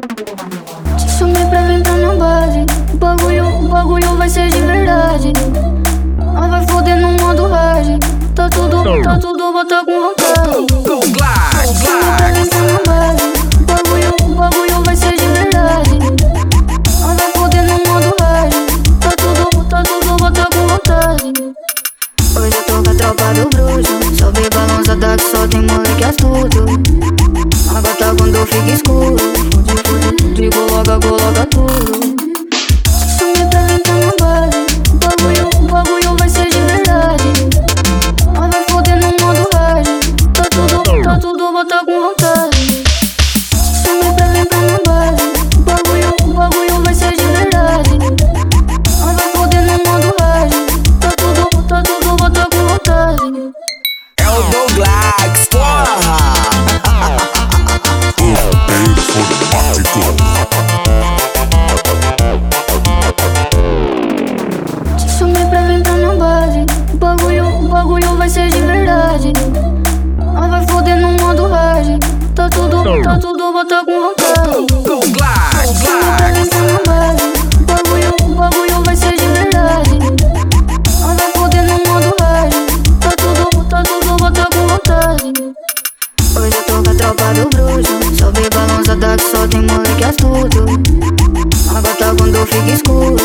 Te chamei pra entrar na base. O bagulho, o bagulho vai ser de verdade. Nós vai foder no modo hard. Tá tudo, tá tudo, bota com vontade. Te chamei pra entrar na base. O bagulho, o bagulho vai ser de verdade. Nós vai foder no modo hard. Tá tudo, tá tudo, bota com vontade. Hoje eu tô com a tropa do bruxo. Sobe balançada que só tem moleque astuto. A gata quando fica escuro. Fude, coloca, coloca tudo. Sumi pra entrar na base. O bagulho, vai ser de verdade. Vai foder no modo hard. Tá tudo, tá tudo, bota com vontade. Tá tudo, tá bota com vontade. Te chamei pra entrar na base. O bagulho, o bagulho vai ser de verdade. Vai foder no modo hard. Tá tudo, tá tudo, bota com vontade. Hoje eu tô com a tropa do bruxo. Sobe balançada que só tem moleque astuto. A gata quando fica escuro.